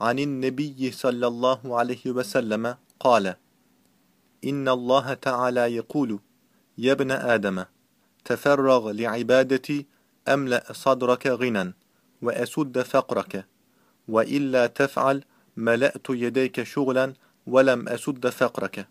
عن النبي صلى الله عليه وسلم قال إن الله تعالى يقول يا ابن آدم تفرغ لعبادتي أملأ صدرك غنى وأسد فقرك وإلا تفعل ملأت يديك شغلا ولم أسد فقرك.